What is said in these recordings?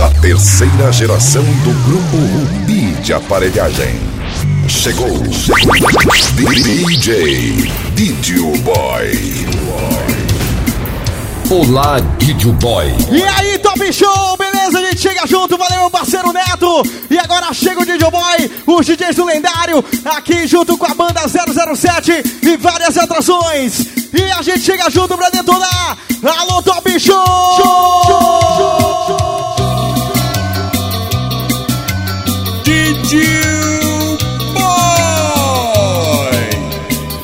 da terceira geração do Grupo Rubi de Aparelhagem. Chegou DJ Didio Boy. Olá, Didio Boy. E aí, Top Show, beleza? A gente chega junto, valeu, meu parceiro Neto. E agora chega o Didio Boy, os DJs do lendário, aqui junto com a banda 007 e várias atrações. E a gente chega junto pra detonar. Alô, Top Show! show, show, show Gil Boy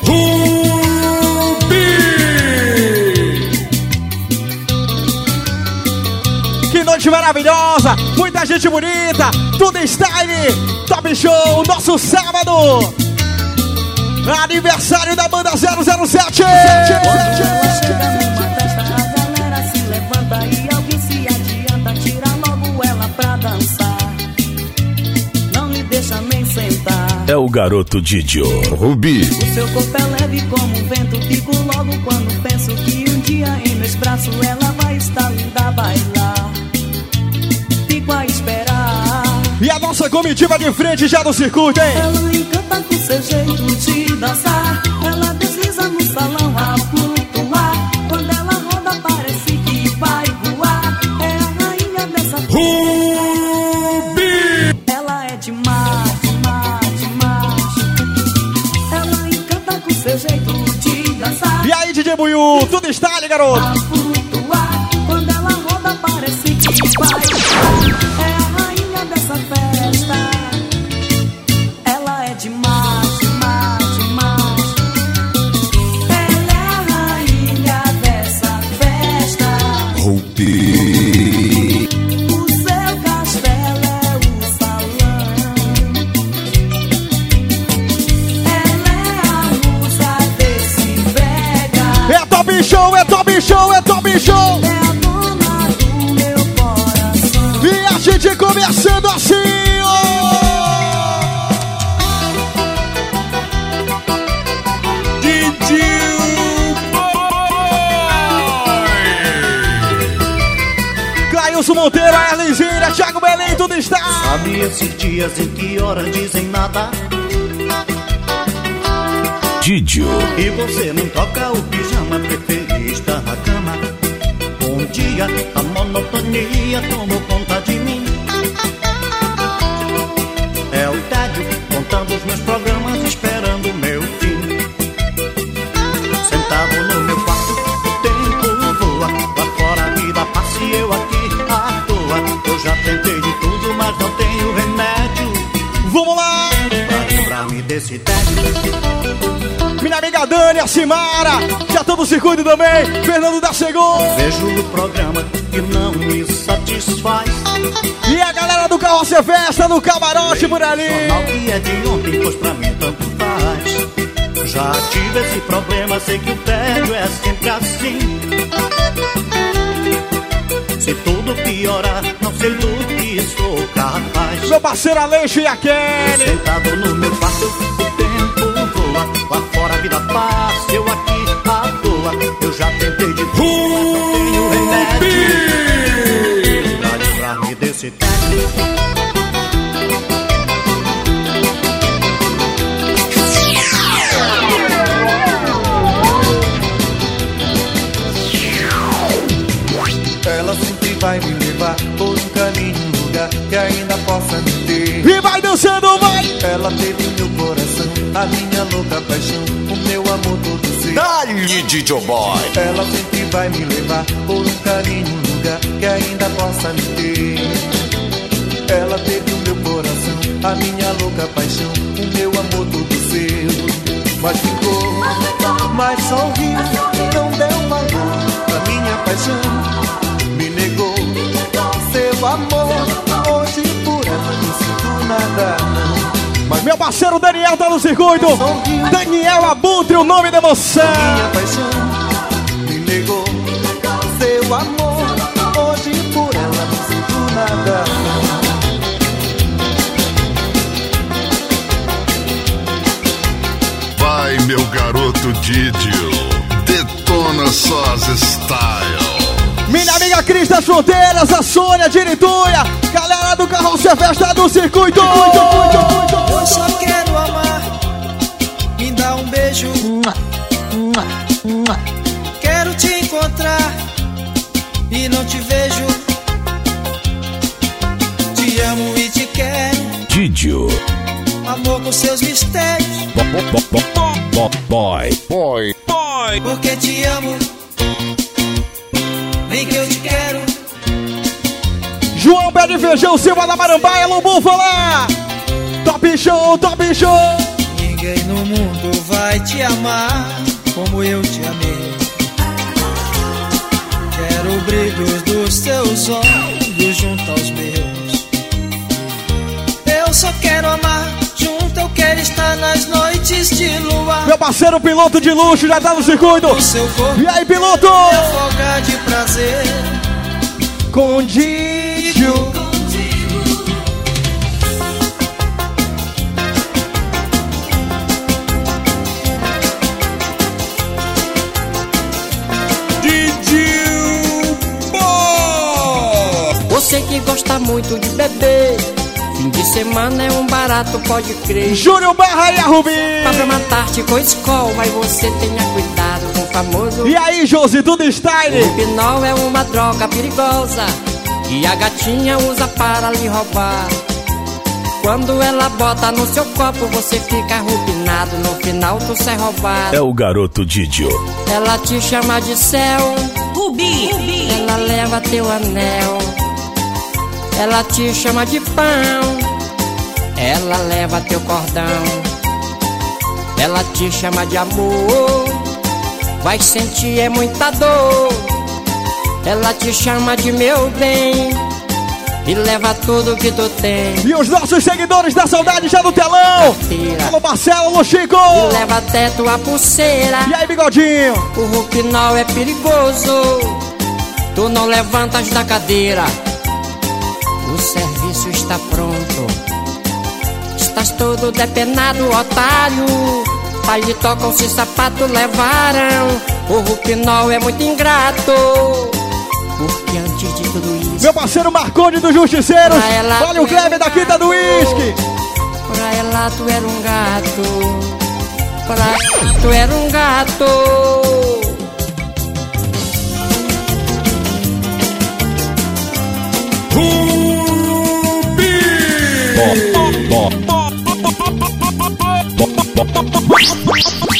Rubi. Que noite maravilhosa, muita gente bonita, tudo em style, top show, nosso sábado. Aniversário da banda 007. 007. É o garoto Didio. Rubi. O seu corpo é leve como um vento, fico logo quando penso que um dia em meus braços ela vai estar linda bailar. Fico a esperar. E a nossa comitiva de frente já no circuito, hein? Ela encanta com seu jeito de dançar. Ela desliza no salão a flutuar. Quando ela roda, parece que vai voar. É a rainha dessa Rubi. Buiu, tudo style, garoto? Show, é top show, é top show! É a dona do meu coração. E a gente começando assim, ó! Boy. Monteiro, a Erlizinha, Thiago Belém, tudo está! Sabe esses dias em que horas dizem nada Didio. E você não toca o pijama está na cama. Um dia a monotonia tomou conta de mim. É o tédio contando os meus programas esperando o meu fim. Sentado no meu quarto, o tempo voa. Lá fora a vida passa e eu aqui à toa. Eu já tentei de tudo, mas não tenho remédio. Vamos lá! Pra livrar-me desse tédio Minha amiga Dani, a Simara, já todo o circuito também, Fernando da Segunda. Vejo o programa que não me satisfaz. E a galera do Carroça Festa, no camarote por ali. Jornal que é de ontem, pois pra mim tanto faz. Já tive esse problema, sei que o tédio é sempre assim. Se tudo piorar, não sei do que sou capaz. Meu parceiro Aleixo e a Kelly. Sentado no meu quarto, vida passa, eu aqui à toa. Eu já tentei de tudo, tenho remédio. Pra livrar-me desse tédio. Ela sempre vai me levar por um caminho, um lugar que ainda possa me ter. E vai dançando, vai. Ela teve o meu coração, a minha louca paixão, Ela sempre vai me levar por um caminho, um lugar que ainda possa me ter. Ela teve o meu coração, a minha louca paixão, o meu amor todo seu. Mas ficou, mas sorriu, não deu valor. A minha paixão me negou seu amor. Hoje por ela não sinto nada, Meu parceiro Daniel tá no circuito. Daniel Abutre, o nome da emoção. minha paixão me negou seu amor. Hoje por ela não sinto nada. Vai, meu garoto Didio. Detona suas style. Minha amiga Cris das Fronteiras, a Sônia de galera do Carroça Festa do Circuito. Eu só quero amar, me dá um beijo. Quero te encontrar e não te vejo. Te amo e te quero, Didio. amor com seus mistérios. Boy. Boy. Porque te amo, vem que eu te quero. João Pé de Feijão, Silva da Marambaia, Lombu falar. Top show, top show. Ninguém no mundo vai te amar como eu te amei. Quero o brilho dos teus olhos junto aos meus. Eu só quero amar, quero estar nas noites de lua. Meu parceiro piloto de luxo já tá no circuito. E aí, piloto? me afoga de prazer. Com Didio. Didio Boy. Você que gosta muito de beber. Fim de semana é um barato, pode crer. Júnior Barra e a Rubi. Pra matar-te com escola, mas você tenha cuidado com o famoso. E aí, Josi, tudo style? O pinol é uma droga perigosa que a gatinha usa para lhe roubar. Quando ela bota no seu copo, você fica rupinado. No final, tu sai roubado. É o garoto Didio. Ela te chama de céu, Rubi, ela leva teu anel. Ela te chama de pão, ela leva teu cordão. Ela te chama de amor, vai sentir é muita dor. Ela te chama de meu bem e leva tudo que tu tem. E os nossos seguidores da saudade já no telão. Tira. Alô, Marcelo, alô, Chico. E leva até tua pulseira. E aí, bigodinho? O Rupinol é perigoso. Tu não levantas da cadeira. O serviço está pronto. Estás todo depenado, otário. Paletó com se sapato levaram. O Rupinol é muito ingrato. Porque antes de tudo isso, Meu parceiro Marconi dos Justiceiros. Olha o Kleber da Quinta do Whisky. pra ela tu era um gato. Pra ela tu era um gato.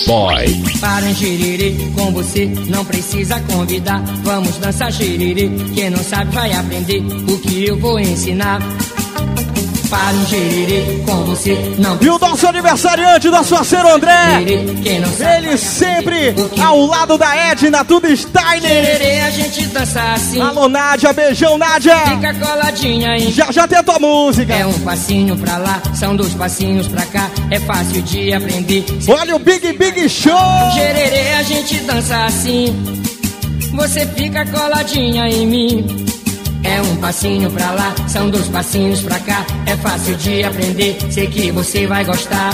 Boy. Para um com você não precisa convidar. Vamos dançar xiriri, quem não sabe vai aprender o que eu vou ensinar. Para um com você não E o nosso aniversariante, nosso parceiro André. Ele sempre ao lado da Edna, tudo Steiner. Xiriri, a gente dança assim. Alô, Nádia, beijão, Nádia. Fica coladinha em Já já tem a tua música. É um passinho pra lá, são dois passinhos pra cá. É fácil de aprender. Olha o Big Big Show. Gererê, a gente dança assim. Você fica coladinha em mim. É um passinho pra lá, são dois passinhos pra cá. É fácil de aprender, sei que você vai gostar.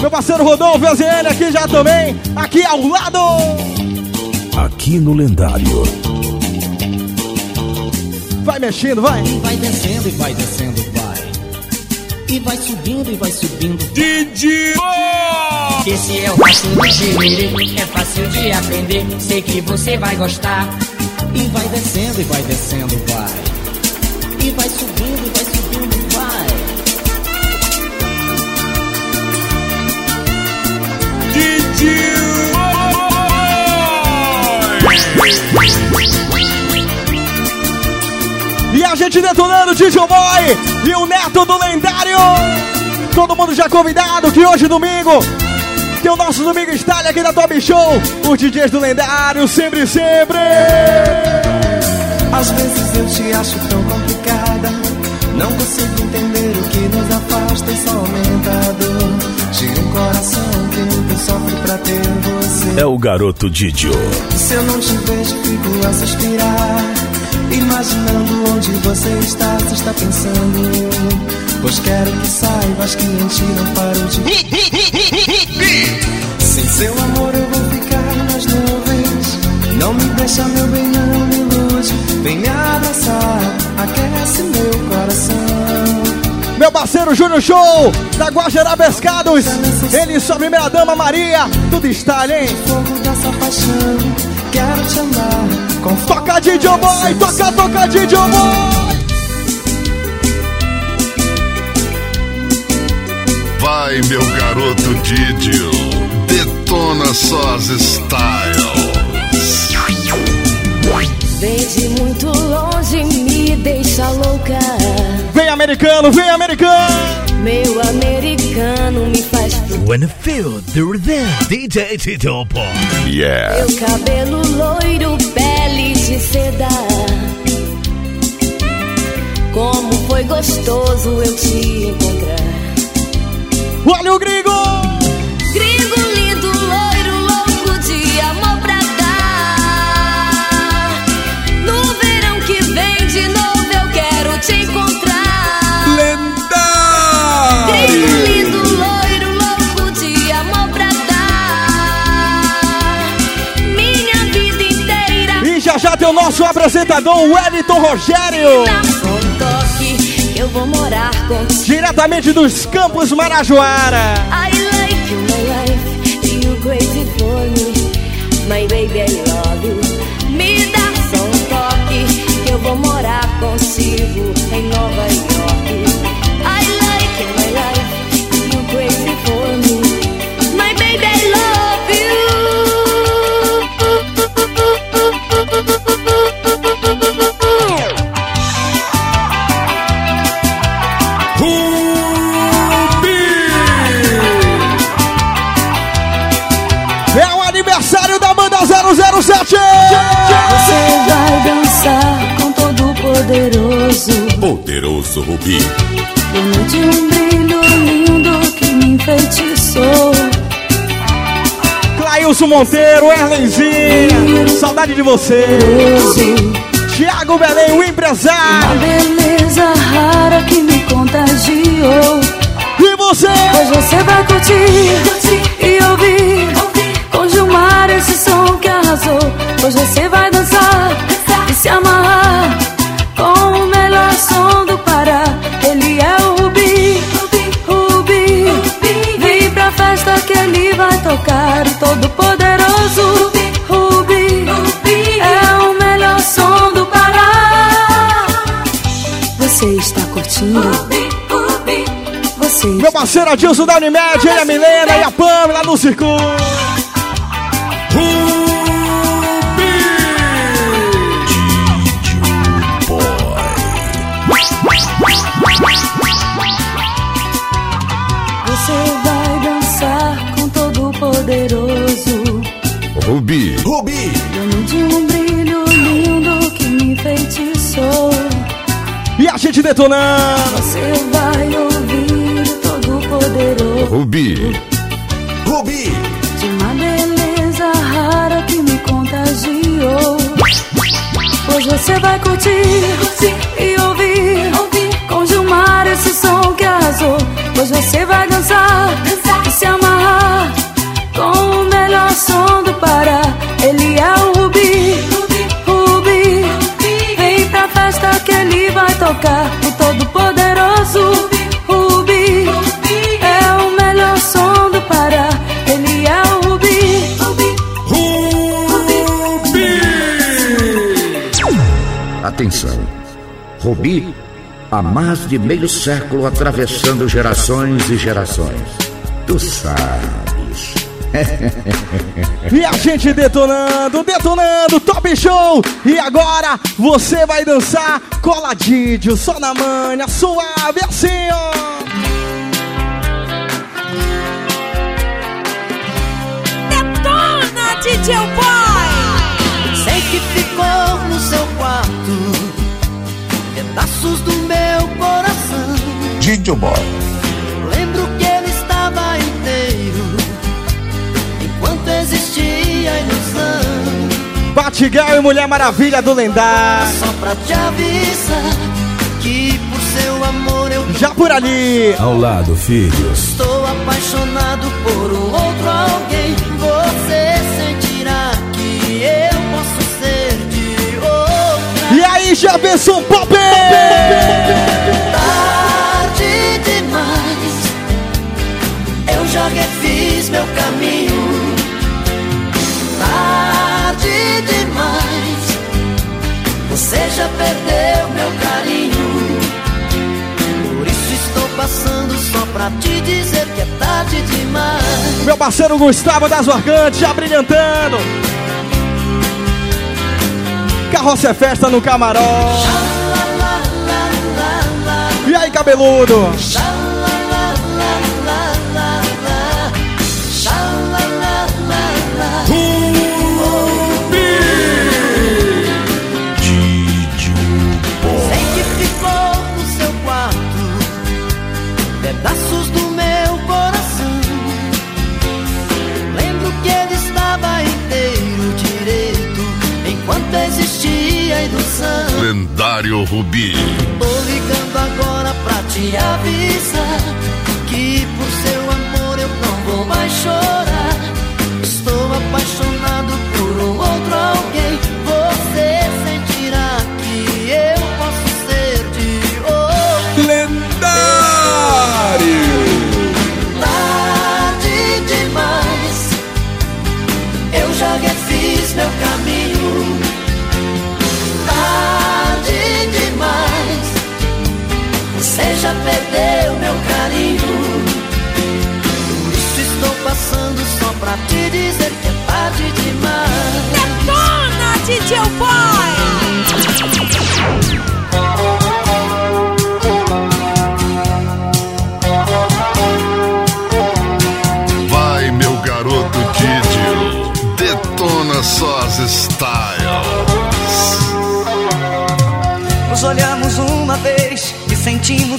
Meu parceiro Rodolfo AZN aqui já também. Aqui ao lado. Aqui no lendário. Vai mexendo, vai. Vai descendo e vai descendo, vai. E vai subindo e vai subindo. Didio Boy. Esse é o passo do gererê, é fácil de aprender, sei que você vai gostar. E vai descendo e vai descendo, vai. E vai subindo e vai subindo, vai. Didio E a gente detonando DJ Boy e o Neto do Lendário. Todo mundo já convidado que hoje domingo tem o nosso Domingo Style aqui da Top Show. Os DJs do Lendário, sempre, sempre. Às vezes eu te acho tão complicada. Não consigo entender o que nos afasta e só aumenta a dor. De um coração que nunca sofre pra ter você. É o garoto Didio. Se eu não te vejo, fico a suspirar. Imaginando onde você está, se está pensando. Pois quero que saibas que em ti não paro de. Sem seu amor eu vou ficar nas nuvens. Não me deixa, meu bem, não me ilude. Vem me abraçar, aquece meu coração. Meu parceiro Júnior Show, da Guajará Pescados. Ele e sua primeira dama Maria. Tudo está, hein? Fogo dessa paixão, quero te amar. Com Toca DJ Boy, toca, toca DJ Boy. Vai, meu garoto Didio, detona só as styles. Vem de muito longe, me deixa louca. Vem americano, vem americano. Meu americano me faz you feel the rhythm, DJ Tito. Yeah. Meu cabelo loiro, pele de seda. Como foi gostoso eu te encontrar. Olha o gringo. Gringo lindo, loiro, louco de amor pra dar. No verão que vem de novo eu quero te encontrar. Gringo lindo, loiro, louco de amor pra dar. Minha vida inteira. E já já tem o nosso apresentador, o Wellington Rogério. Eu vou morar contigo. Diretamente dos Campos Marajoara. I like my life. You crazy for me. My baby, I poderoso. Poderoso Rubi. Dono de um brilho lindo que me enfeitiçou. Clailson Monteiro, Erlenzinha. Saudade de você. Tiago Belém, o A empresário. beleza rara que me contagiou. E você? Hoje você vai curtir e ouvir com Gilmar esse som que arrasou. Hoje você vai dançar e se amarrar com o melhor som do Pará. Ele é o Rubi, Rubi. Vem pra festa que ele vai tocar. O todo-poderoso Rubi é o melhor som do Pará. Você está curtindo? Você Meu parceiro Adilson da Unimed, ele, a Milena e a Pamela no circuito. Você gente detonando. Você vai ouvir todo poderoso Rubi. De uma beleza rara que me contagiou. Hoje você vai curtir e ouvir. Com Gilmar esse som que arrasou. Hoje você vai dançar e se amarrar Com o melhor som do Pará tocar O todo poderoso Rubi É o melhor som do Pará Ele é o Rubi Atenção. Rubi, há mais de meio século atravessando gerações e gerações. Tu sabes. E a gente detonando, detonando, top show! E agora você vai dançar coladinho, só na manha, suave assim, ó! Detona, DJ Boy! Sei que ficou no seu quarto pedaços do meu coração. Didio Boy. Existia a ilusão. Batgirl e Mulher Maravilha do lendário. Só pra te avisar que por seu amor eu Já por ali. Ao lado, filhos. estou apaixonado por um outro alguém. Você sentirá que eu posso Ele Jefferson Pop! Tarde demais, eu já refiz meu caminho. Você já perdeu meu carinho. Por isso estou passando só pra te dizer que é tarde demais. Meu parceiro Gustavo das Organtes já brilhantando. Carroça é festa no camarote. E aí, cabeludo? Lendário Rubi. Tô ligando agora pra te avisar que por seu amor eu não vou mais chorar.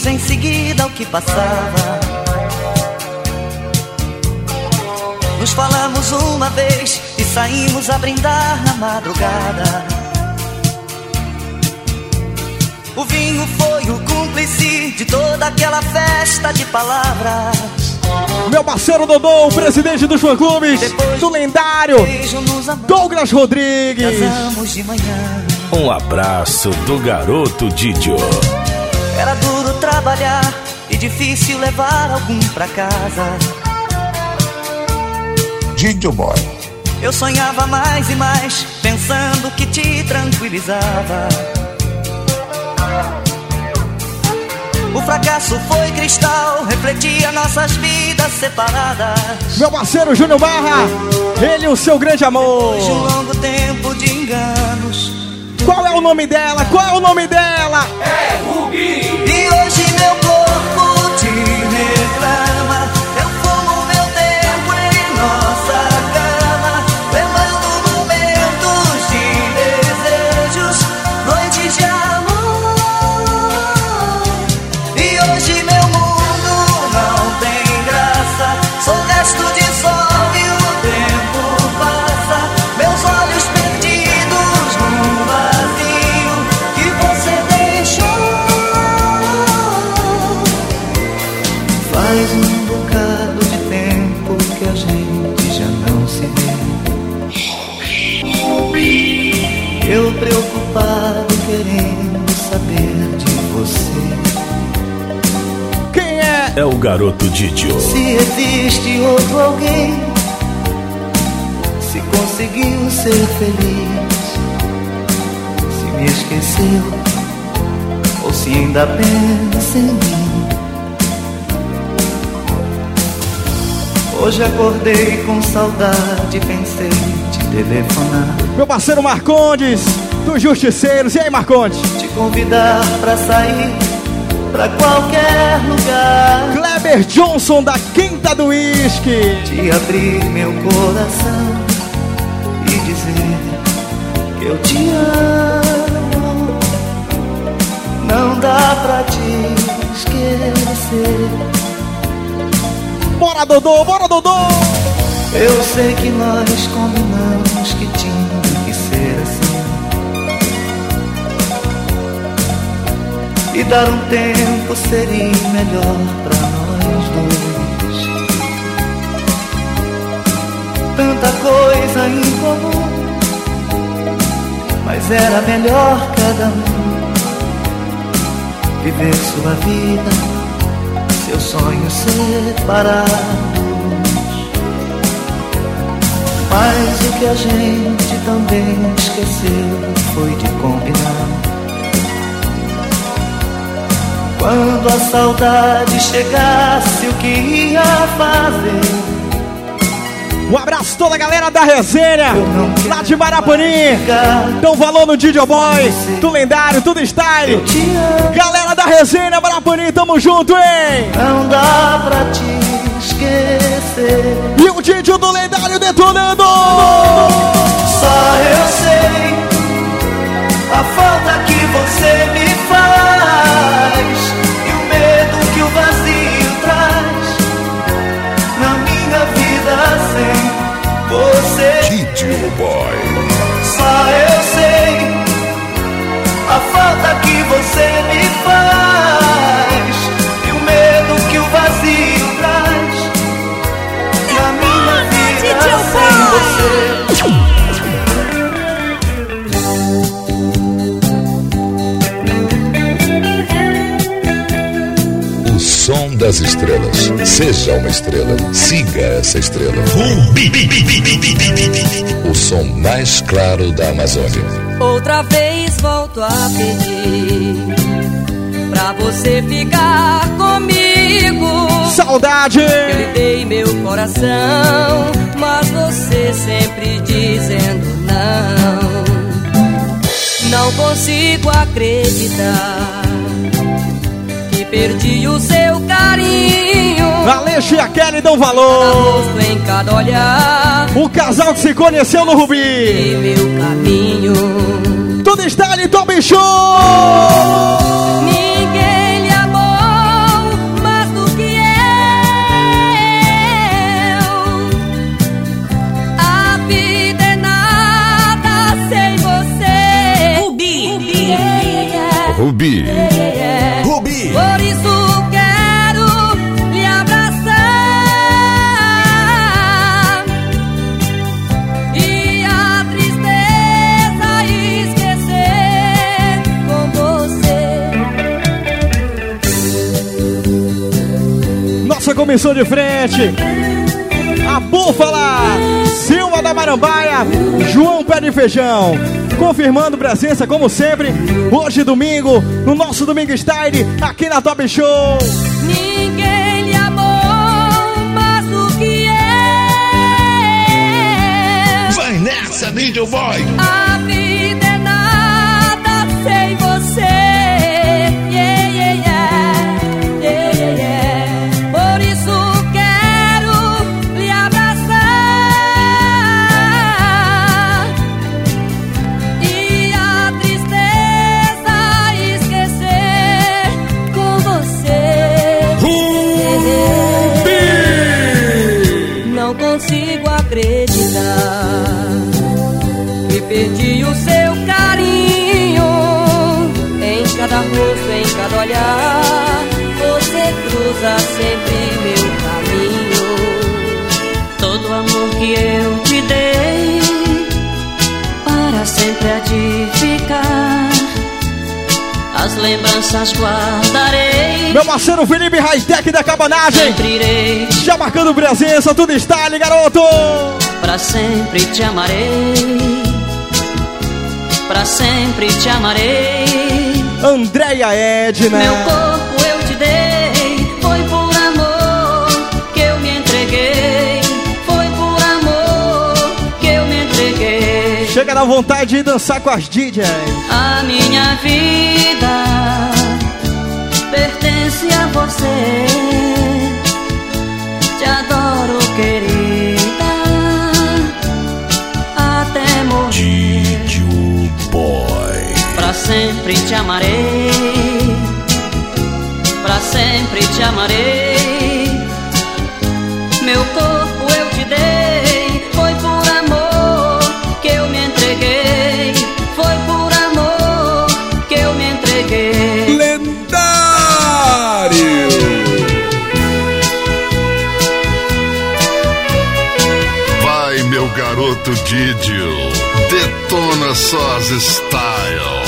Sentimos em seguida o que passava. Nos falamos uma vez e saímos a brindar na madrugada. O vinho foi o cúmplice de toda aquela festa de palavras. Meu parceiro Dodô, o presidente dos fã clubes do lendário Beijo nos amamos, Douglas Rodrigues. casamos de manhã. Um abraço do garoto Didio. Era duro trabalhar e difícil levar algum pra casa. Didio Boy. Eu sonhava mais e mais, pensando que te tranquilizava. O fracasso foi cristal, refletia nossas vidas separadas. Meu parceiro Júnior Barra, ele o seu grande amor. Depois de um longo tempo de enganos. Qual é o nome dela? Qual é o nome dela? E hoje garoto Didio. Se existe outro alguém, se conseguiu ser feliz, se me esqueceu, ou se ainda pensa em mim. Hoje acordei com saudade, pensei te telefonar, Meu parceiro Marcondes, dos Justiceiros. E aí, Marcondes? te convidar pra sair pra qualquer lugar. Kleber Johnson da Quinta do Whisky. te abrir meu coração e dizer que eu te amo. Não dá pra te esquecer. Bora, Dodô, bora, Dodô! Eu sei que nós combinamos E dar um tempo seria melhor pra nós dois. Tanta coisa em comum, Mas era melhor cada um viver sua vida, seus sonhos separados. Mas o que a gente também esqueceu foi de combinar. Quando a saudade chegasse, o que ia fazer? Um abraço toda a galera da resenha, lá de Marapani. Dão valor no DJ Boy, do lendário, tudo style. Galera da resenha, Marapani, tamo junto, hein? Não dá pra te esquecer. E o DJ do lendário detonando. Só eu sei a falta que você me faz Boy. Só eu sei a falta que você me das estrelas. Seja uma estrela. Siga essa estrela. O som mais claro da Amazônia. Outra vez volto a pedir pra você ficar comigo. Saudade! Eu lhe dei meu coração, mas você sempre dizendo não. Não consigo acreditar perdi o seu carinho. Aleixo e a Kelly dão valor. rosto em cada olhar. O casal que se conheceu no E Rubi. meu caminho. Tudo style, Top Show! Ninguém lhe amou mais do que eu. A vida é nada sem você. Rubi. Rubi. Rubi! Comissão de frente. A Búfala, Silva da Marambaia, João Pé de Feijão. Confirmando presença, como sempre, hoje domingo, no nosso Domingo Style, aqui na Top Show. Ninguém lhe amou mais do que eu. Vai nessa, Boy. A olhar. Você cruza sempre meu caminho. Todo amor que eu te dei para sempre há de ficar. As lembranças guardarei. Meu parceiro Felipe Hightech da Cabanagem, já marcando presença, tudo style, garoto. pra sempre te amarei. Pra sempre te amarei. Andréia Edna. Meu corpo eu te dei, foi por amor que eu me entreguei. Foi por amor que eu me entreguei. Chega na vontade de dançar com as DJs. A minha vida pertence a você. Sempre te amarei. Pra sempre te amarei. Meu corpo eu te dei. Foi por amor que eu me entreguei. Foi por amor que eu me entreguei. Lendário. Vai, meu garoto Didio. Detona suas styles. Todo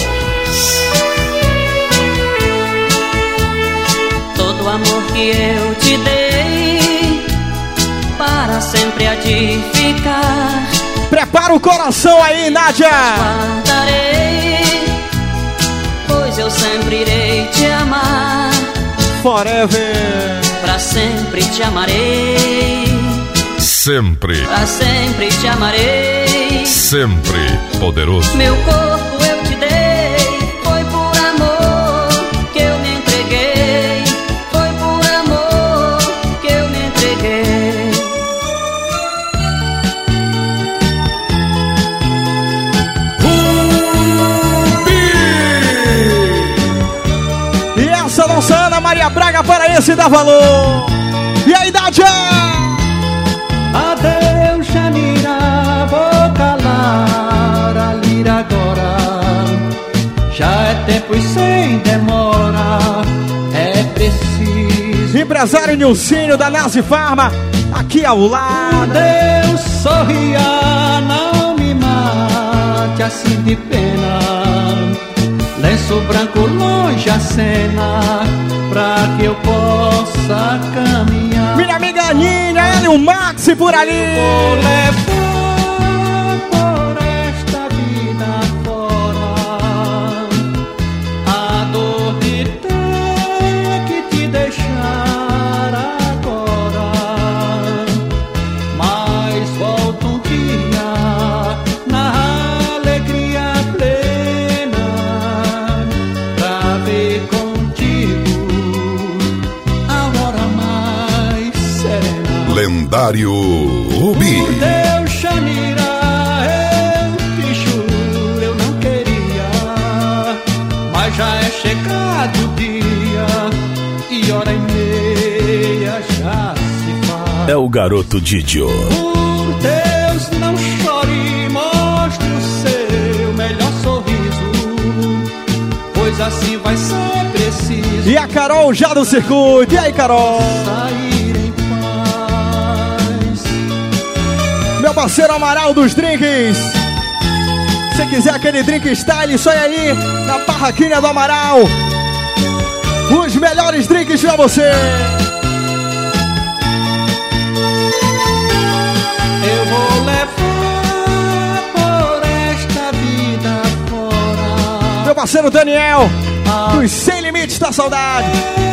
que eu te dei, para sempre há de ficar. Prepara o coração aí, Nádia. Guardarei, pois eu sempre irei te amar. Forever. Pra sempre te amarei. Sempre, Pra sempre te amarei. sempre poderoso. Meu corpo esse dá valor. E aí, Nádia? Adeus, Janira, vou calar a lira agora. Já é tempo e sem demora, é preciso. Empresário Nilcinho da Nazi Farma, aqui ao lado. Deus sorria, não me mate assim de pena. Lenço branco longe a cena, pra que eu possa caminhar. Minha amiga Aninha, ele o Maxi por ali. Lendário Rubi. Por Deus, Xanira, eu te juro, eu não queria. Mas já é chegado o dia e hora e meia já se faz. É o garoto Didio. Por Deus, não chore, mostre o seu melhor sorriso. Pois assim vai ser preciso. E a Carol já do circuito. E aí, Carol? Sair parceiro Amaral dos Drinks. Se quiser aquele drink style, só aí na barraquinha do Amaral. Os melhores drinks pra você. Eu vou levar por esta vida fora. Meu parceiro Daniel, dos Sem Limites da Saudade.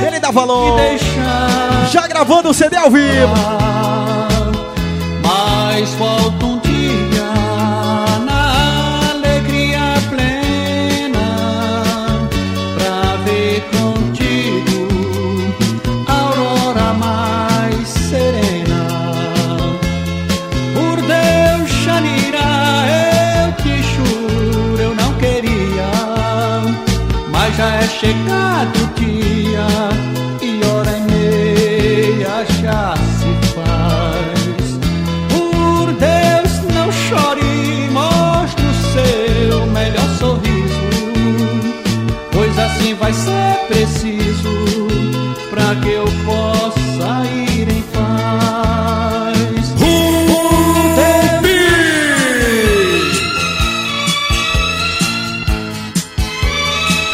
Ele dá valor. Já gravando o CD ao vivo. Mas volta um dia na alegria plena pra ver contigo a aurora mais serena. Por Deus, Xanira, eu te juro, eu não queria, mas já é chegado o dia e hora e meia já vai ser preciso pra que eu possa ir em paz. Deus,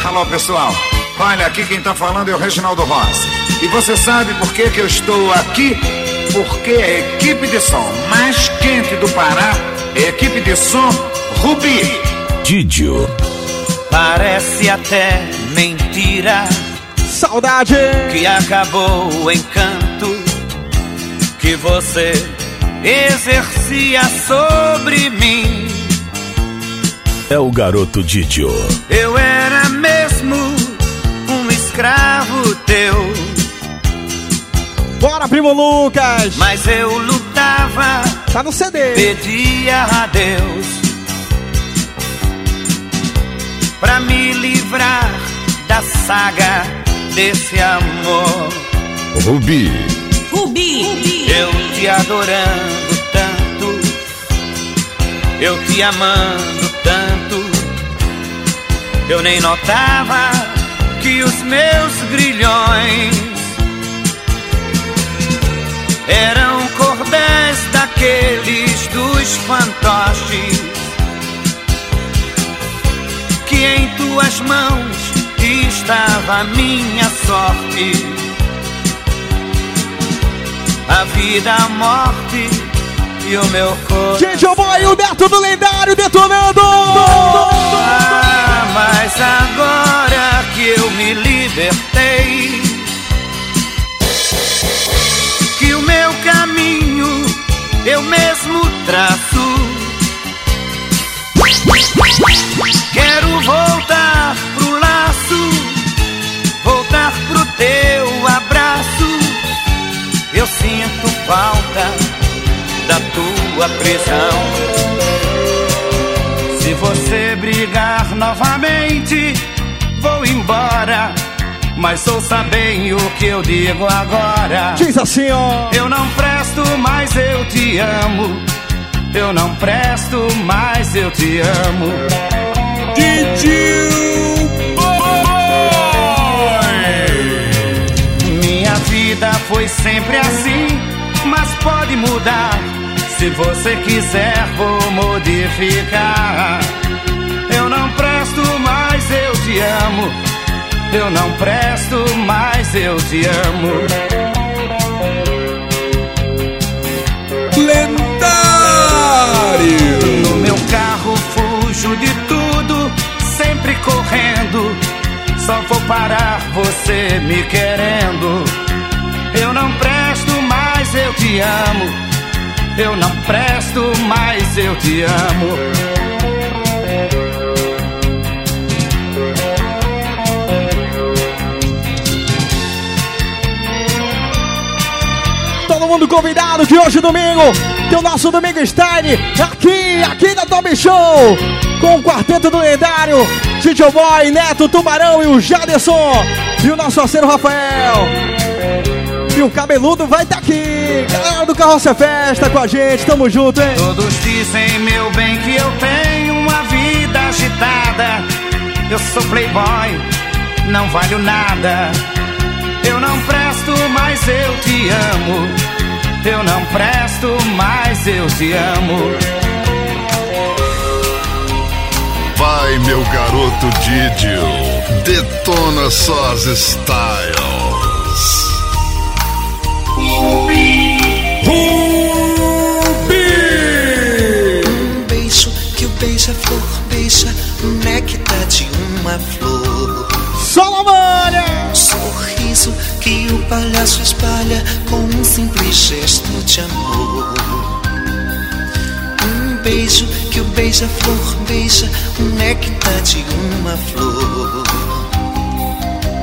Alô pessoal, olha aqui quem tá falando é o Reginaldo Rossi. E você sabe por que, que eu estou aqui? Porque a equipe de som mais quente do Pará é a equipe de som Rubi. Didio. Parece até mentira Saudade que acabou o encanto que você exercia sobre mim. É o garoto Didio. Eu era mesmo um escravo teu, Bora, primo Lucas. mas eu lutava, Tá no CD. pedia a Deus pra me livrar da saga desse amor. Rubi. Rubi. Eu te adorando tanto, eu te amando tanto, eu nem notava que os meus grilhões eram cordéis da daqueles dos fantoches que em tuas mãos estava a minha sorte. A vida, a morte e o meu corpo. O boy, o Neto do lendário detonando! Ah, mas agora que eu me libertei, que o meu caminho eu mesmo traço. Quero voltar sinto falta da tua prisão. Se você brigar novamente, vou embora. Mas ouça bem o que eu digo agora. Diz assim, ó. Eu não presto, mas eu te amo. Eu não presto, mas eu te amo. Minha vida foi sempre assim, mas pode mudar. Se você quiser, vou modificar. Eu não presto, mas eu te amo. Eu não presto, mas eu te amo. Lendário! No meu carro fujo de tudo, sempre correndo. Só vou parar você me querendo. Eu não presto, mas eu te amo. Eu não presto, mas eu te amo. Todo mundo convidado que hoje domingo tem o nosso Domingo Style aqui, aqui na Top Show com o quarteto do lendário DJ Boy, Neto, Tubarão e o Jaderson e o nosso parceiro Rafael. E o cabeludo vai estar aqui, galera do Carroça Festa com a gente, tamo junto, hein? Todos dizem, meu bem, que eu tenho uma vida agitada. Eu sou playboy, não valho nada. Eu não presto, mas eu te amo. Eu não presto, mas eu te amo. Vai, meu garoto Didio, detona só as palhaço espalha com um simples gesto de amor. Um beijo que o beija-flor beija, o néctar de uma flor.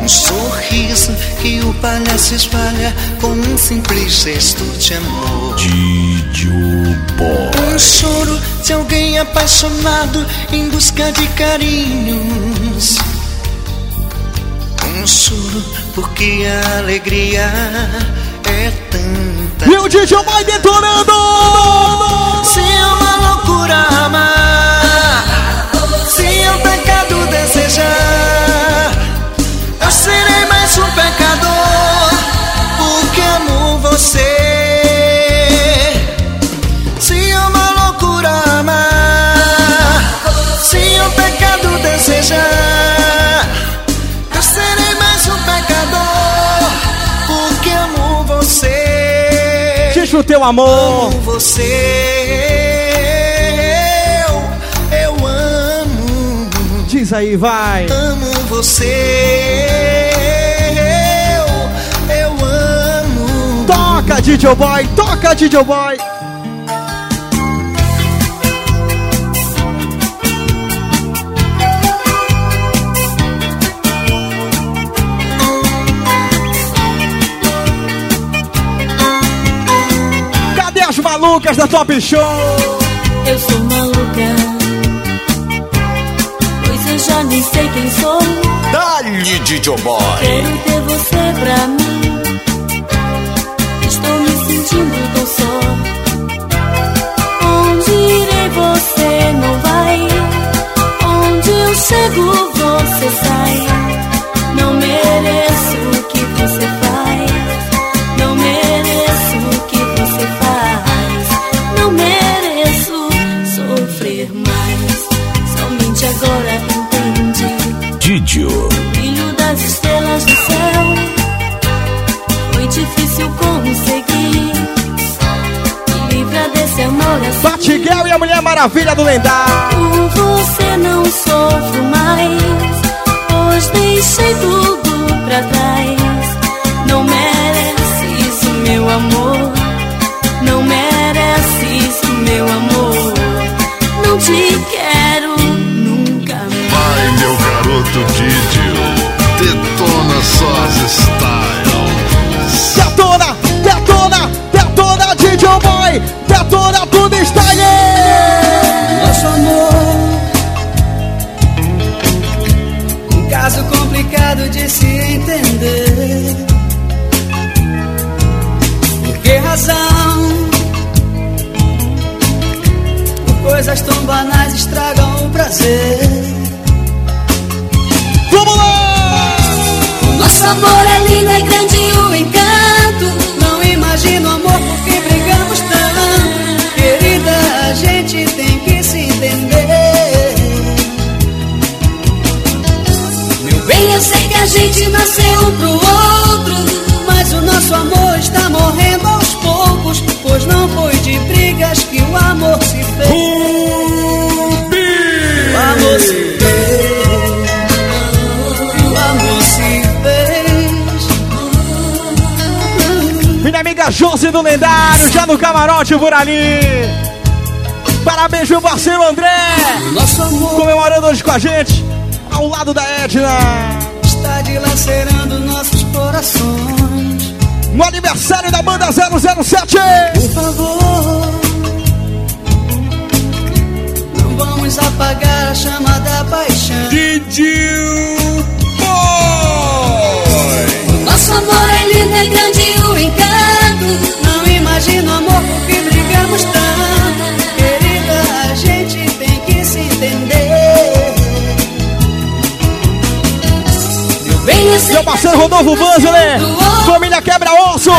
Um sorriso que o palhaço espalha com um simples gesto de amor. Didio Boy. Um choro de alguém apaixonado em busca de carinhos. Um choro porque a alegria é tanta. E o DJ Boy detonando! Se é uma loucura amar, pecador porque amo você. Se é uma loucura amar, se é um pecado desejar, eu serei mais um pecador porque amo você. Diz o teu amor! Amo você. Eu, eu amo. Diz aí, vai! Amo você. Toca, DJ Boy! Toca, DJ Boy! Cadê as malucas da Top Show? Eu sou maluca, pois eu já nem sei quem sou. Dá-lhe, Didio Boy. Quero ter você pra mim sentindo tão só. Onde irei você não vai. Onde eu chego você sai. Não mereço o que você faz. Não mereço o que você faz. Não mereço sofrer mais. Somente agora entendi. Didio. Filho das estrelas do céu. Foi difícil conseguir. Batiguel e a Mulher Maravilha do lendário. Por você não sofro mais, pois deixei tudo pra trás. Não merece isso, meu amor. Não merece isso, meu amor. Não te quero nunca mais. Vai, meu garoto Didio, detona suas styles. Boy. Detona tudo style. Nosso amor Um caso complicado de se entender Por que razão Por coisas tão banais estragam o prazer Vamos lá! Nosso amor é lindo, é grande o encanto. Não imagino amor a gente tem que se entender Meu bem, eu sei que a gente nasceu um pro outro. Mas o nosso amor está morrendo aos poucos Pois não foi de brigas que o amor se fez O amor se fez O amor se fez Minha amiga Josi do Lendário, já no camarote por ali. Parabéns, meu parceiro André. Nosso amor Comemorando hoje com a gente, ao lado da Edna. está dilacerando nossos corações No aniversário da banda 007. Por favor Não vamos apagar a chama da paixão Nosso amor é lindo, é grande o encanto. Não imagino amor por que brigamos tanto Meu parceiro Rodolfo Vanzele. Família Quebra Osso.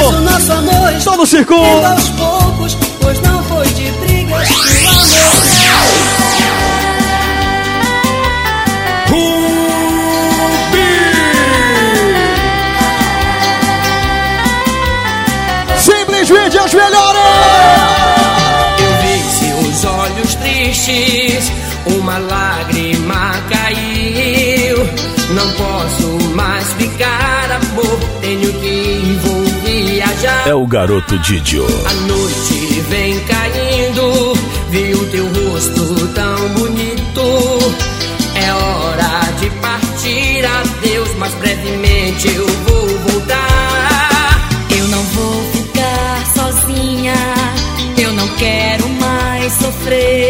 Todo o circuito. aos poucos Pois não foi de brigas que o amor Simplesmente as melhores. Eu vi seus olhos tristes, uma lágrima ficar, amor, tenho que ir, vou viajar. É o garoto Didio. A noite vem caindo, vi o teu rosto tão bonito. É hora de partir, adeus, mas brevemente eu vou voltar. Eu não vou ficar sozinha. Eu não quero mais sofrer.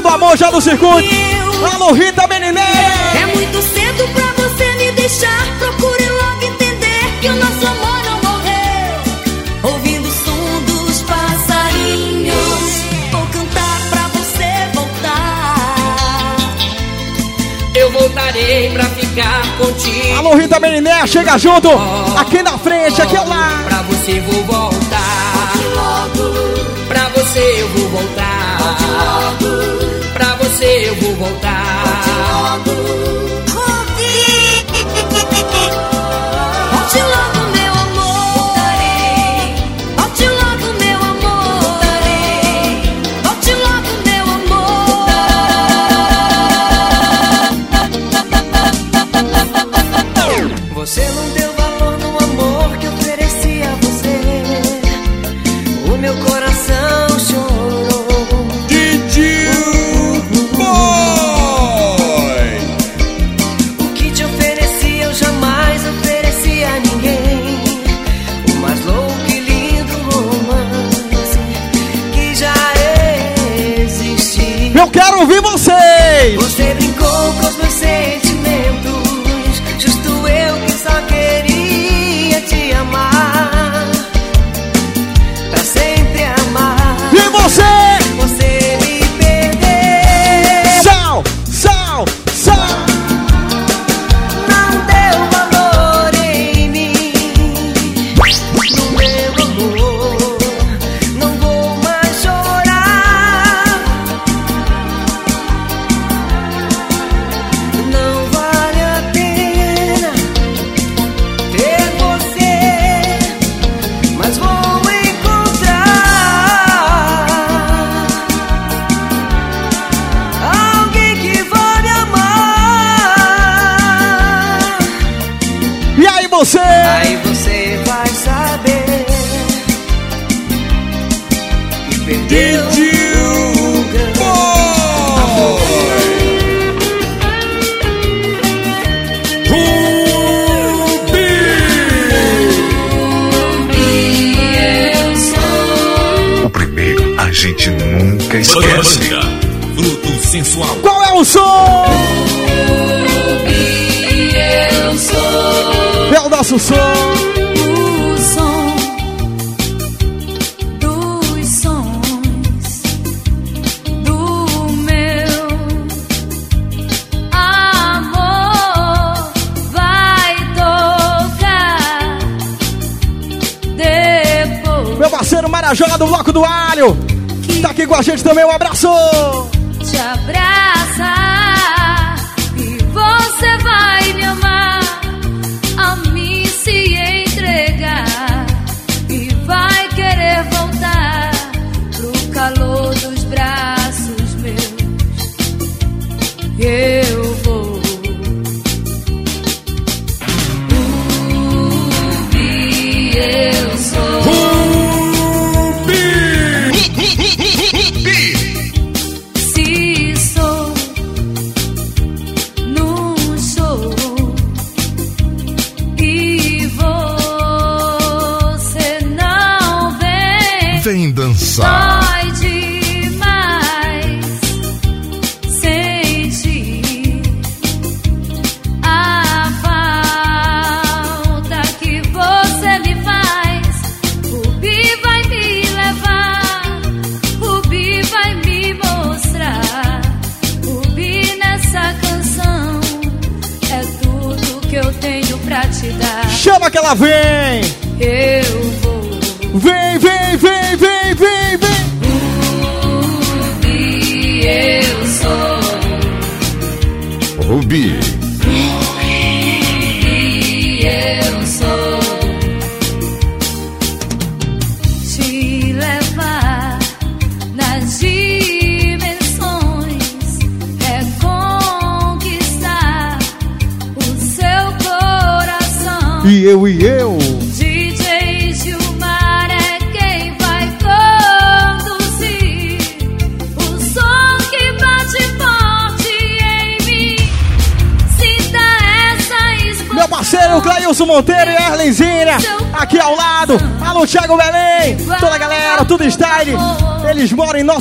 Do Amor, já no circuito. Alô, Rita Meniné. É muito cedo pra você me deixar. Procure logo entender que o nosso amor não morreu. Ouvindo o som dos passarinhos, vou cantar pra você voltar. Eu voltarei pra ficar contigo. Alô, Rita Meniné, chega junto. Aqui na frente, aqui ao lado. Pra você vou voltar. Pra você eu vou voltar. Pra você eu vou voltar. Volte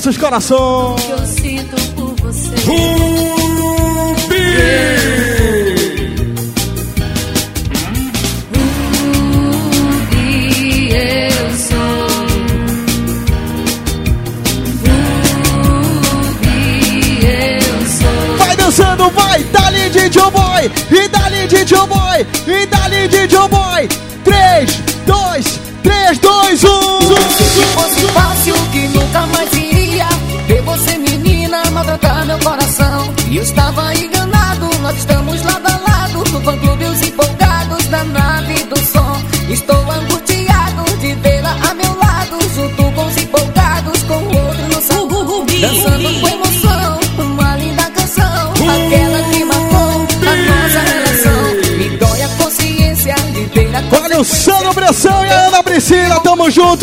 nossos corações. Eu sinto por você. Rubi! Rubi, eu sou. Rubi, eu sou. Vai dançando, vai! Dali, de Joe Boy! E dali, de Joe Boy! E dali, Số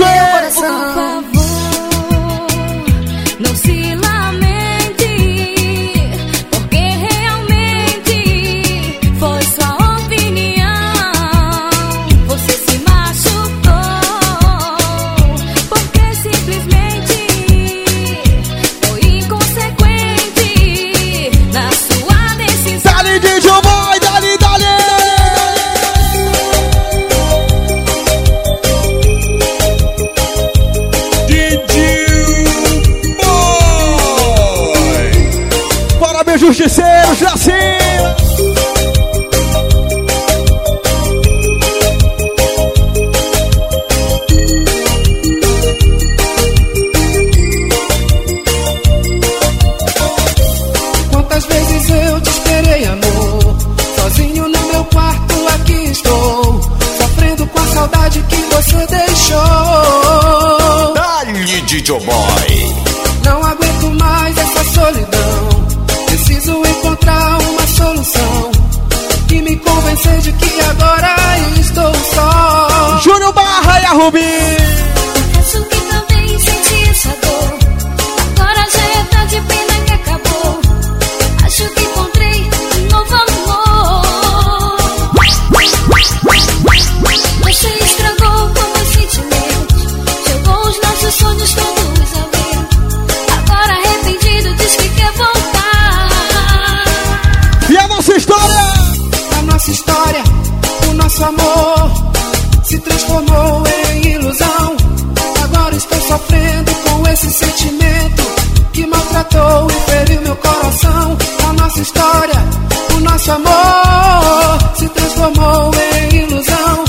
transformou em ilusão.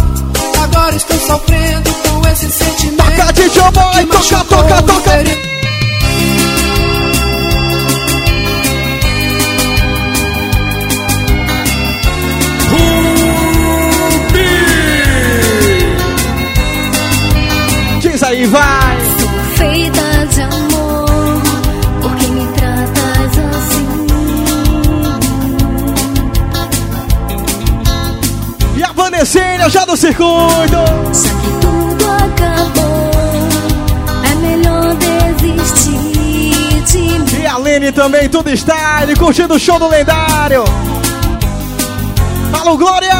Agora estou sofrendo com esse sentimento. Toca, DJ Boy, toca, toca, toca. Diz aí, vai! Já do circuito! Que tudo acabou, é melhor desistir de mim. E a Lene também, tudo style, curtindo o show do lendário! Alô, Glória!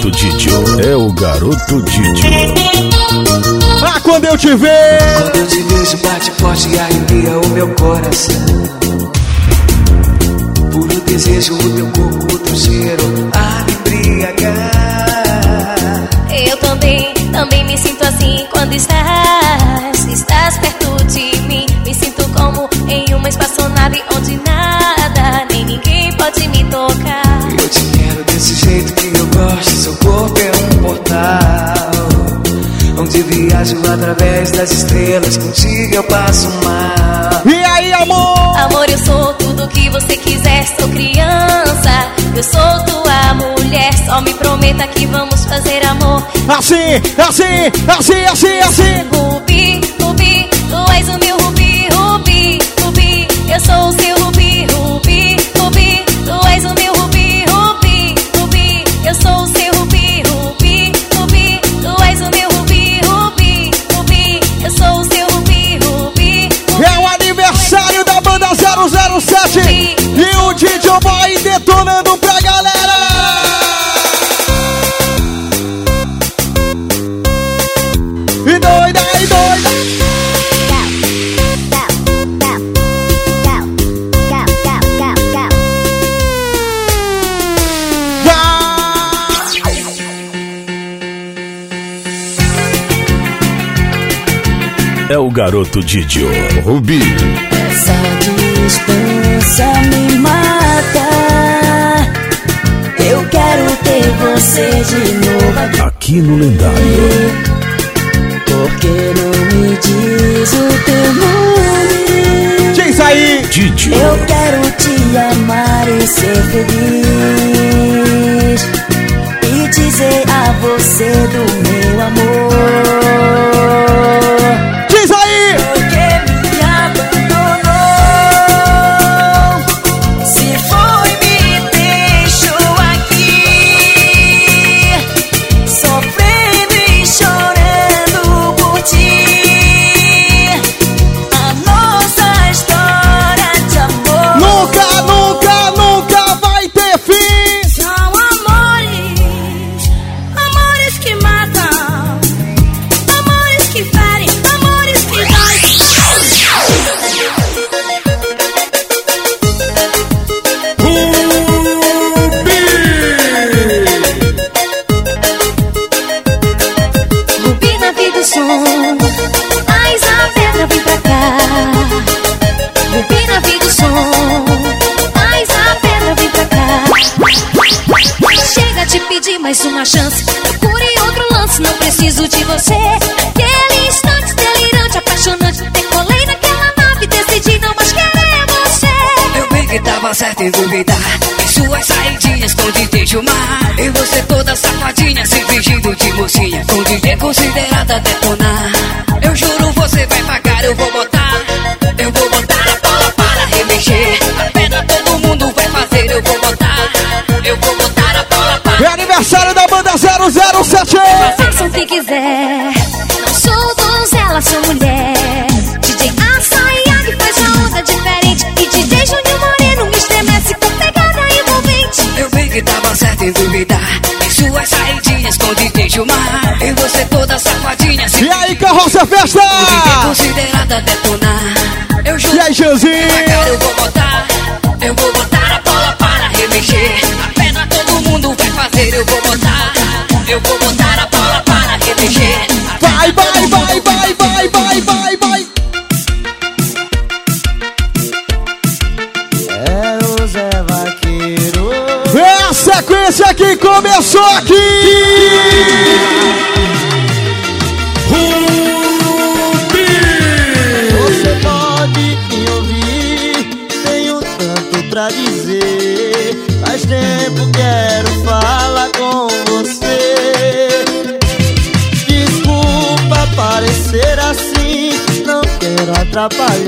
Garoto Didio. É o garoto Didio. Ah, quando eu te ver! Quando eu te vejo, bate forte e arrepia o meu coração. Puro desejo, o teu corpo, Assim, assim, assim, assim, assim! Rubi, Rubi, tu és o meu Rubi, Rubi, Rubi. Eu sou o seu Rubi, Rubi, Rubi. Tu és o meu Rubi, Rubi, Rubi. Eu sou o seu Rubi, Rubi, Rubi. Tu és o meu Rubi, Rubi, Rubi. Eu sou o seu Rubi, Rubi. É o aniversário da banda 007 e o DJ Boy detonando pra galera! o garoto Didio. Rubi. Essa distância me mata. Eu quero ter você de novo aqui, aqui no lendário. Porque não me diz o teu nome? Diz aí, Didio. Eu quero te amar e ser feliz. E dizer a você do bem que tava certo em duvidar Em suas saidinhas com DJ Gilmar E você toda safadinha se fingindo de mocinha. Com DJ considerada detonar Eu juro você vai pagar, eu vou botar. Eu vou botar a bola para remexer. A pedra todo mundo vai fazer, eu vou botar. Eu vou botar a bola para É aniversário da banda 007. Faça o que quiser. Não sou donzela, sou mulher. Tava certo em suas saidinhas com DJ Gilmar. E você toda safadinha se E aí, carroça festa! Considerada detonar. Eu juro E aí, Janzinho? Quero atrapalhar.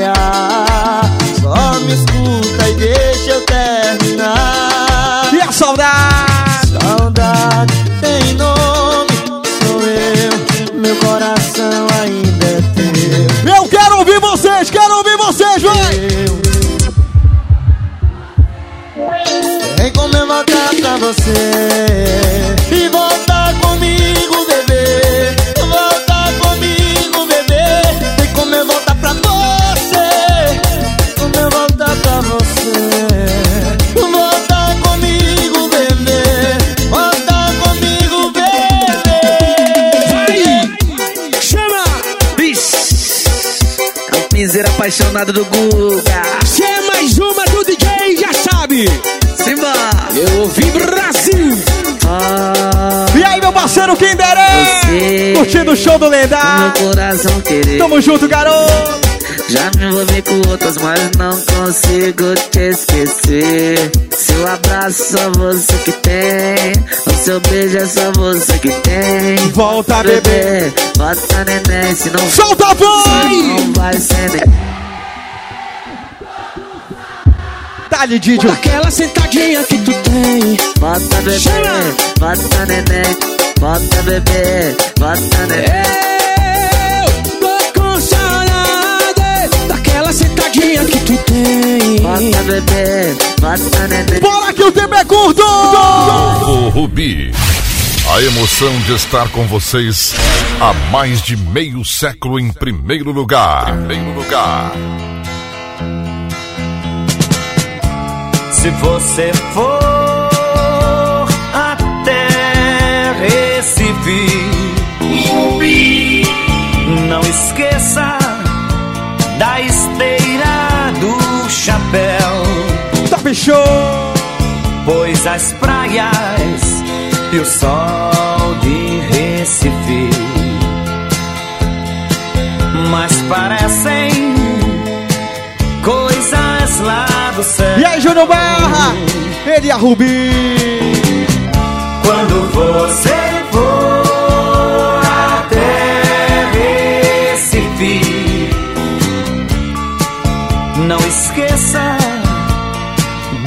Apaixonado do Guga. Se é mais uma do DJ, já sabe! Simba! Eu ouvi Brasil! E aí, meu parceiro Kinderê? Curtindo o show do Lendário? Meu coração querer. Tamo junto, garoto! Já me envolvi com outras, mas não consigo te esquecer. Seu abraço só você que tem. O seu beijo é só você que tem. Volta, bebê. Volta, neném. Se não Solta a voz! Não vai ser neném. Dá-lhe, Didio. Aquela sentadinha que tu tem. Bota bebê, Chama! bota neném, bota bebê, bota neném. Bota bebê, bota neném. Bora que o tempo é curto! Novo Rubi. A emoção de estar com vocês há mais de meio século em primeiro lugar. Primeiro lugar. Se você for até Recife, não esqueça da Pois as praias e o sol de Recife mas parecem coisas lá do céu. E aí, Júnior Barra? Ele e a Rubi. Quando você for até Recife, não esqueça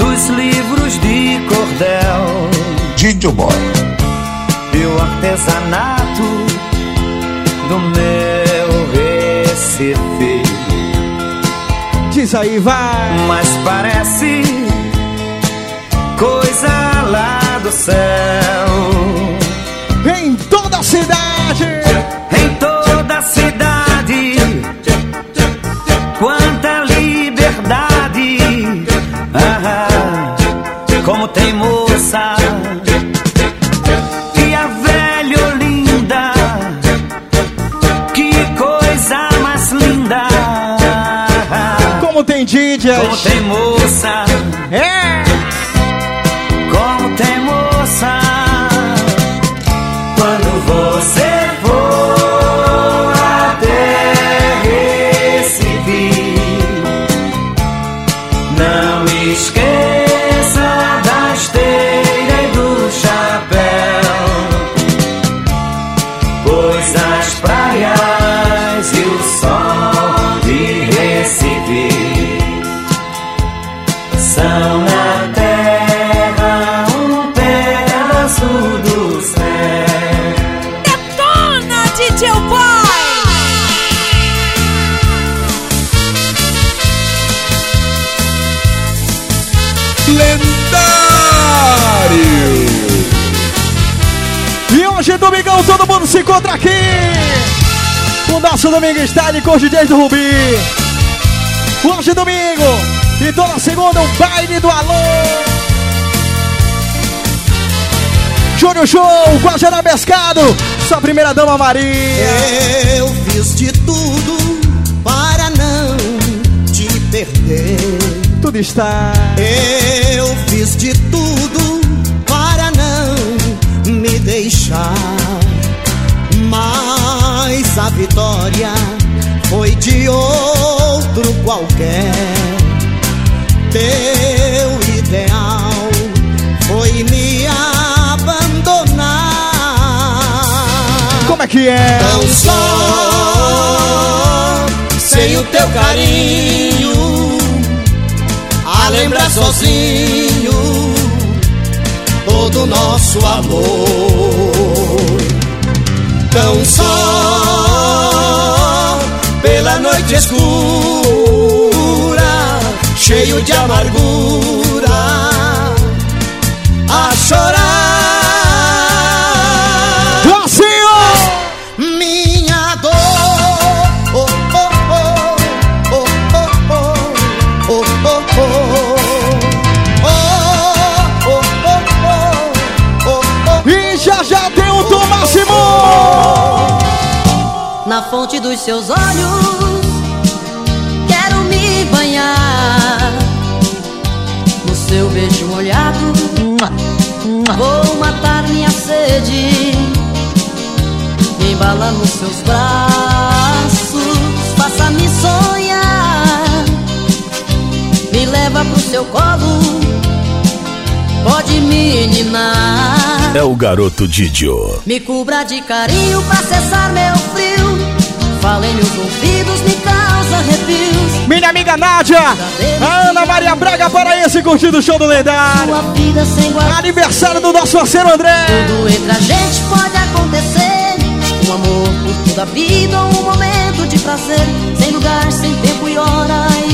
dos livros de cordel. Didio Boy. E o artesanato do meu Recife. Diz aí, vai! Mas parece coisa lá do céu. Em toda a cidade! Tem DJs! Como encontra aqui. O nosso Domingo Style com os DJs do Rubi. Hoje, domingo. E toda segunda, um baile do Alô. Júnior Show, Guajana Pescado. Sua primeira dama Maria. Eu fiz de tudo para não te perder. Tudo está. Eu fiz de tudo para não me deixar. Mas a vitória foi de outro qualquer. Teu ideal foi me abandonar. Como é que é? Tão só, sem o teu carinho, a lembrar sozinho todo o nosso amor. Tão só, pela noite escura, cheio de amargura, a chorar. Na fonte dos seus olhos, quero me banhar. No seu beijo molhado, vou matar minha sede. Me embala nos seus braços, faça-me sonhar. Me leva pro seu colo, pode me ninar. É o garoto Didio. Me cubra de carinho pra cessar meu frio. Fala em meus ouvidos, me causa arrepios. Minha amiga Nádia, a Ana Maria Braga Paraense curtindo o show do lendário. Sua vida sem guarda. Aniversário do nosso parceiro André. Tudo entre a gente pode acontecer. Um amor por toda a vida um momento de prazer. Sem lugar, sem tempo e hora, a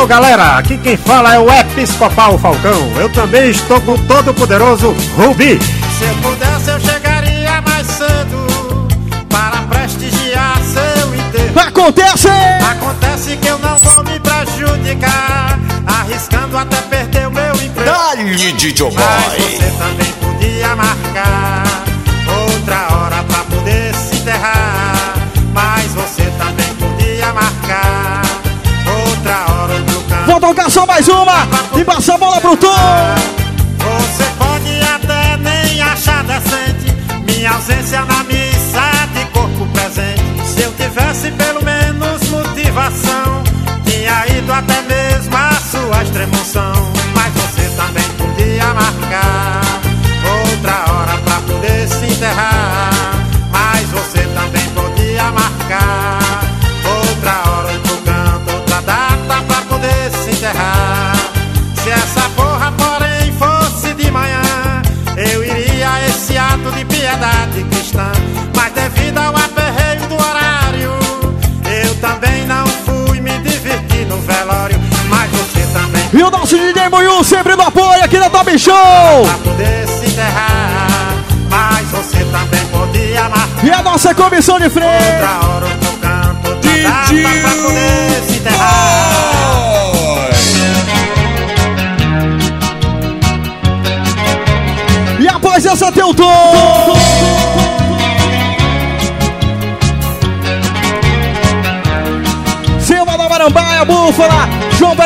Alô galera, aqui quem fala é o Episcopal Falcão. Eu também estou com o todo poderoso Rubi. Se eu pudesse, eu chegaria mais cedo para prestigiar seu enterro. Acontece! Acontece que eu não vou me prejudicar, arriscando até perder o meu emprego. Dá-lhe, Mas você também podia marcar Vou tocar só mais uma e passa a bola pro Tom. Você pode até nem achar decente minha ausência na missa de corpo presente. Se eu tivesse pelo menos motivação, tinha ido até mesmo a sua extremoção. Nosso DJ sempre no apoio aqui na Top Show. enterrar. E a nossa comissão de frente. outra hora, canto, outra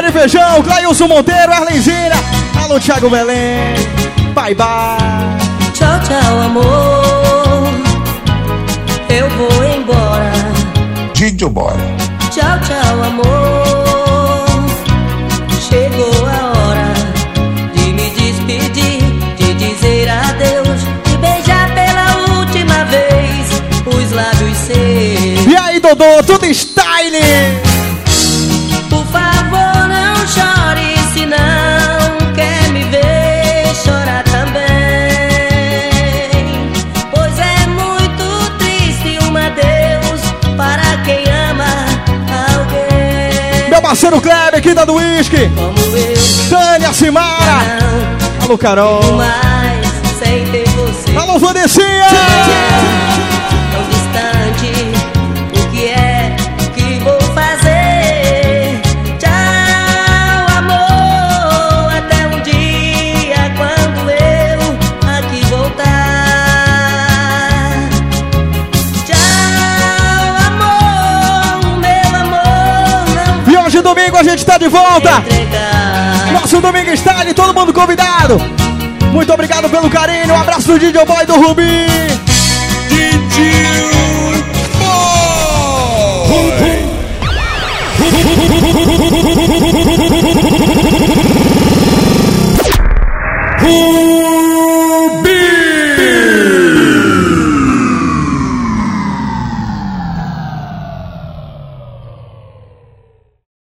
De Feijão, Clailson Monteiro, Arlenzinha, alô Thiago Belém, bye bye. Tchau, tchau, amor. Eu vou embora. Didio Boy. Tchau, tchau, amor. Parceiro Kleber, aqui da do Whisky. Tânia Simara. Alô, Carol. Você. Alô, Vandecinha. Tá de volta. Nosso Domingo Style, todo mundo convidado. Muito obrigado pelo carinho. Um abraço do DJ Boy do Rubi. Rubi!